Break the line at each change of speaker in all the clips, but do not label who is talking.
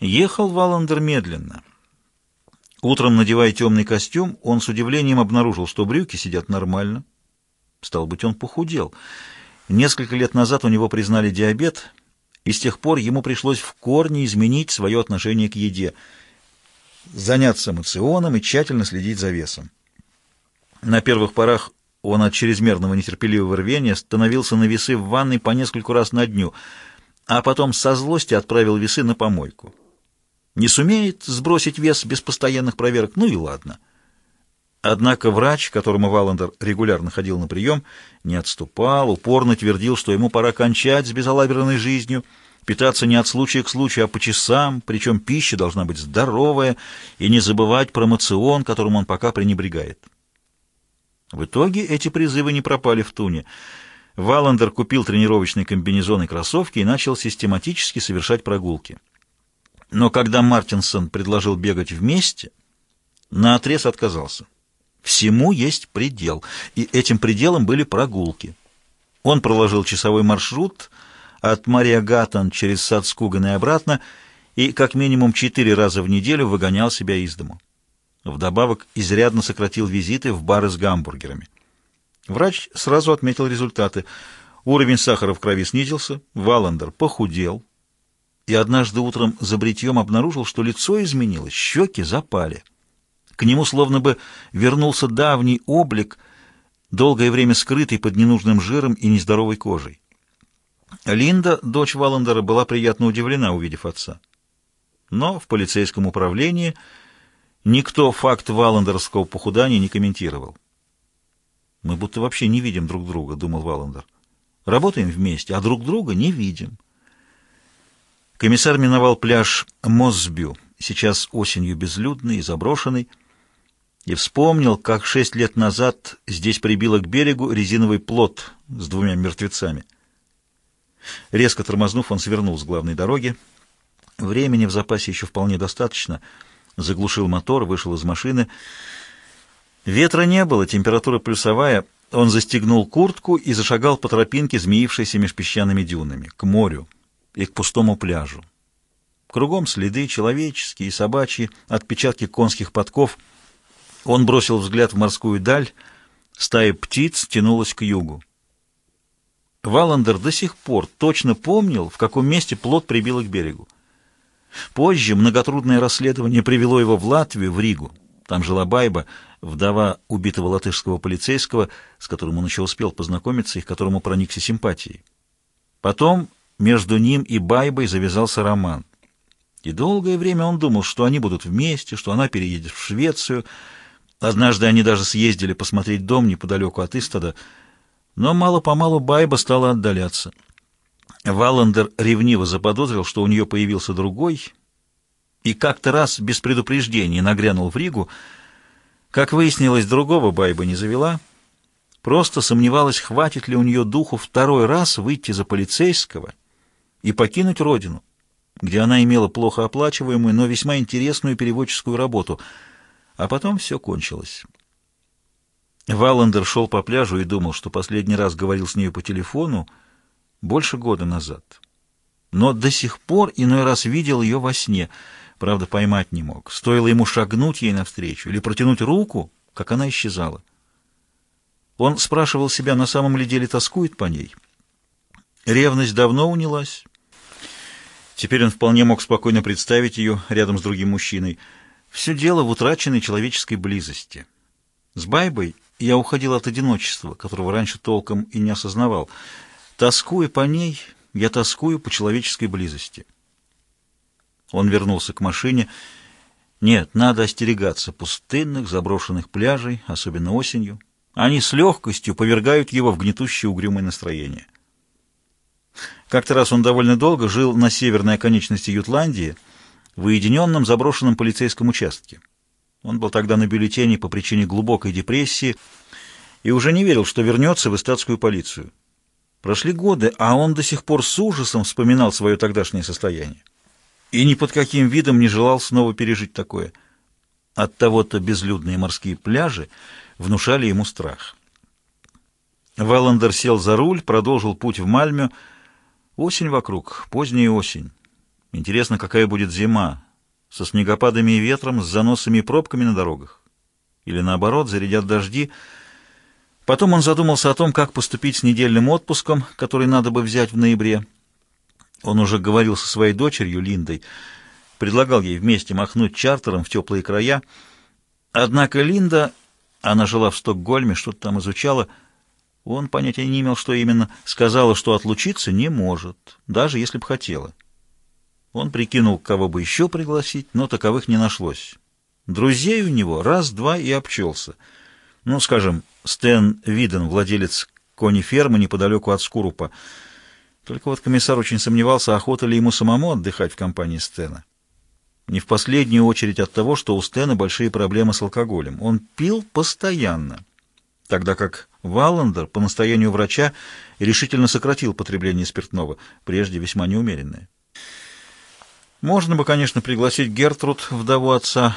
Ехал Валандер медленно. Утром, надевая темный костюм, он с удивлением обнаружил, что брюки сидят нормально. Стал быть, он похудел. Несколько лет назад у него признали диабет, и с тех пор ему пришлось в корне изменить свое отношение к еде, заняться моционом и тщательно следить за весом. На первых порах он от чрезмерного нетерпеливого рвения становился на весы в ванной по нескольку раз на дню, а потом со злости отправил весы на помойку. Не сумеет сбросить вес без постоянных проверок, ну и ладно. Однако врач, которому Валандер регулярно ходил на прием, не отступал, упорно твердил, что ему пора кончать с безалаберной жизнью, питаться не от случая к случаю, а по часам, причем пища должна быть здоровая, и не забывать про мацион, которым он пока пренебрегает. В итоге эти призывы не пропали в туне. Валандер купил тренировочный комбинезон и кроссовки и начал систематически совершать прогулки. Но когда Мартинсон предложил бегать вместе, наотрез отказался. Всему есть предел, и этим пределом были прогулки. Он проложил часовой маршрут от Мария Гаттон через сад Скуган и обратно, и как минимум четыре раза в неделю выгонял себя из дому. Вдобавок изрядно сократил визиты в бары с гамбургерами. Врач сразу отметил результаты. Уровень сахара в крови снизился, Валандер похудел, и однажды утром за бритьем обнаружил, что лицо изменилось, щеки запали. К нему словно бы вернулся давний облик, долгое время скрытый под ненужным жиром и нездоровой кожей. Линда, дочь Валандера, была приятно удивлена, увидев отца. Но в полицейском управлении Никто факт валандерского похудания не комментировал. «Мы будто вообще не видим друг друга», — думал Валандер. «Работаем вместе, а друг друга не видим». Комиссар миновал пляж Мосбю, сейчас осенью безлюдный и заброшенный, и вспомнил, как шесть лет назад здесь прибило к берегу резиновый плот с двумя мертвецами. Резко тормознув, он свернул с главной дороги. Времени в запасе еще вполне достаточно — заглушил мотор, вышел из машины. Ветра не было, температура плюсовая. Он застегнул куртку и зашагал по тропинке, змеившейся меж песчаными дюнами, к морю и к пустому пляжу. Кругом следы человеческие и собачьи, отпечатки конских подков. Он бросил взгляд в морскую даль. Стая птиц тянулась к югу. Валандер до сих пор точно помнил, в каком месте плот прибило к берегу. Позже многотрудное расследование привело его в Латвию, в Ригу. Там жила Байба, вдова убитого латышского полицейского, с которым он еще успел познакомиться и к которому проникся симпатией. Потом между ним и Байбой завязался роман. И долгое время он думал, что они будут вместе, что она переедет в Швецию. Однажды они даже съездили посмотреть дом неподалеку от Истада, но мало-помалу Байба стала отдаляться. Валандер ревниво заподозрил, что у нее появился другой, и как-то раз без предупреждения нагрянул в Ригу. Как выяснилось, другого Байба не завела. Просто сомневалась, хватит ли у нее духу второй раз выйти за полицейского и покинуть родину, где она имела плохо оплачиваемую, но весьма интересную переводческую работу. А потом все кончилось. Валандер шел по пляжу и думал, что последний раз говорил с нею по телефону, больше года назад. Но до сих пор иной раз видел ее во сне, правда, поймать не мог. Стоило ему шагнуть ей навстречу или протянуть руку, как она исчезала. Он спрашивал себя, на самом ли деле тоскует по ней. Ревность давно унялась. Теперь он вполне мог спокойно представить ее рядом с другим мужчиной. Все дело в утраченной человеческой близости. С Байбой я уходил от одиночества, которого раньше толком и не осознавал. Тоскуя по ней, я тоскую по человеческой близости. Он вернулся к машине. Нет, надо остерегаться пустынных, заброшенных пляжей, особенно осенью. Они с легкостью повергают его в гнетущее угрюмое настроение. Как-то раз он довольно долго жил на северной оконечности Ютландии, в уединенном заброшенном полицейском участке. Он был тогда на бюллетене по причине глубокой депрессии и уже не верил, что вернется в эстатскую полицию. Прошли годы, а он до сих пор с ужасом вспоминал свое тогдашнее состояние. И ни под каким видом не желал снова пережить такое. От того-то безлюдные морские пляжи внушали ему страх. Валандер сел за руль, продолжил путь в Мальмё. Осень вокруг, поздняя осень. Интересно, какая будет зима, со снегопадами и ветром, с заносами и пробками на дорогах. Или наоборот, зарядят дожди. Потом он задумался о том, как поступить с недельным отпуском, который надо бы взять в ноябре. Он уже говорил со своей дочерью Линдой, предлагал ей вместе махнуть чартером в теплые края. Однако Линда, она жила в Стокгольме, что-то там изучала, он понятия не имел, что именно, сказала, что отлучиться не может, даже если бы хотела. Он прикинул, кого бы еще пригласить, но таковых не нашлось. Друзей у него раз-два и обчелся. Ну, скажем, Стэн Виден, владелец кони-фермы неподалеку от Скурупа. Только вот комиссар очень сомневался, охота ли ему самому отдыхать в компании Стэна. Не в последнюю очередь от того, что у Стэна большие проблемы с алкоголем. Он пил постоянно, тогда как Валлендер по настоянию врача решительно сократил потребление спиртного, прежде весьма неумеренное. Можно бы, конечно, пригласить Гертруд, вдову отца,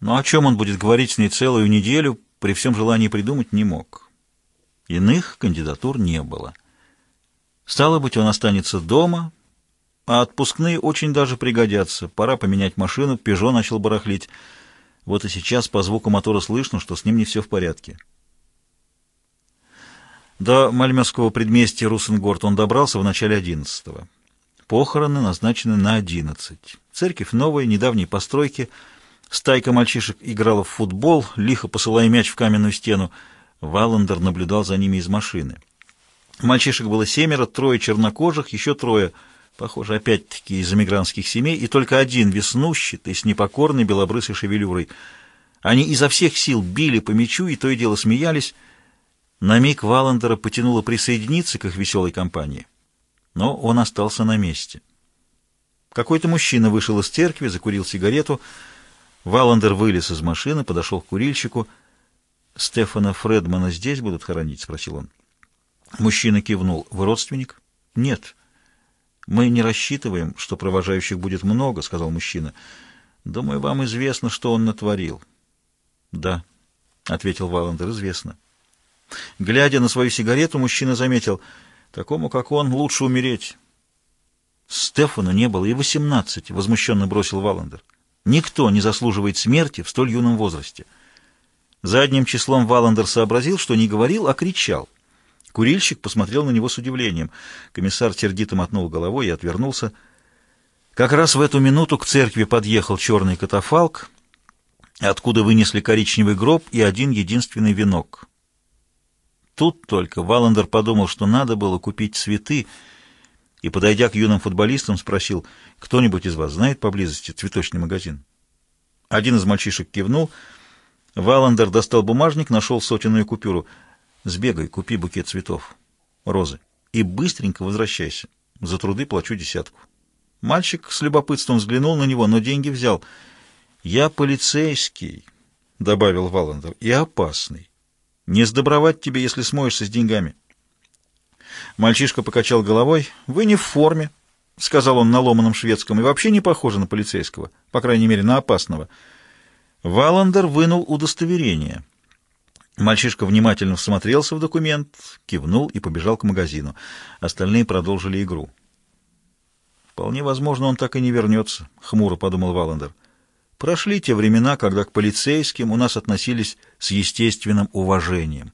но о чем он будет говорить с ней целую неделю, при всем желании придумать не мог. Иных кандидатур не было. Стало быть, он останется дома, а отпускные очень даже пригодятся. Пора поменять машину, «Пежо» начал барахлить. Вот и сейчас по звуку мотора слышно, что с ним не все в порядке. До мальмесского предместья Русенгорд он добрался в начале одиннадцатого. Похороны назначены на одиннадцать. Церковь новая, недавней постройки. Стайка мальчишек играла в футбол, лихо посылая мяч в каменную стену. Валандер наблюдал за ними из машины. Мальчишек было семеро, трое чернокожих, еще трое, похоже, опять-таки из эмигрантских семей, и только один веснущий, с непокорной белобрысой шевелюрой. Они изо всех сил били по мячу и то и дело смеялись. На миг Валандера потянуло присоединиться к их веселой компании, но он остался на месте. Какой-то мужчина вышел из церкви, закурил сигарету. Валандер вылез из машины, подошел к курильщику. «Стефана Фредмана здесь будут хоронить?» — спросил он. Мужчина кивнул. «Вы родственник?» «Нет». «Мы не рассчитываем, что провожающих будет много», — сказал мужчина. «Думаю, вам известно, что он натворил». «Да», — ответил Валандер, — «известно». Глядя на свою сигарету, мужчина заметил, «Такому, как он, лучше умереть». «Стефана не было и восемнадцати», — возмущенно бросил Валандер. «Никто не заслуживает смерти в столь юном возрасте». Задним числом Валандер сообразил, что не говорил, а кричал. Курильщик посмотрел на него с удивлением. Комиссар сердито мотнул головой и отвернулся. Как раз в эту минуту к церкви подъехал черный катафалк, откуда вынесли коричневый гроб и один единственный венок. Тут только Валандер подумал, что надо было купить цветы, и, подойдя к юным футболистам, спросил, кто-нибудь из вас знает поблизости цветочный магазин? Один из мальчишек кивнул. Валандер достал бумажник, нашел сотенную купюру — Сбегай, купи букет цветов, розы, и быстренько возвращайся. За труды плачу десятку. Мальчик с любопытством взглянул на него, но деньги взял. «Я полицейский», — добавил Валандер, — «и опасный. Не сдобровать тебе, если смоешься с деньгами». Мальчишка покачал головой. «Вы не в форме», — сказал он на ломаном шведском, — «и вообще не похоже на полицейского, по крайней мере, на опасного». Валандер вынул удостоверение — Мальчишка внимательно всмотрелся в документ, кивнул и побежал к магазину. Остальные продолжили игру. «Вполне возможно, он так и не вернется», — хмуро подумал Валандер. «Прошли те времена, когда к полицейским у нас относились с естественным уважением».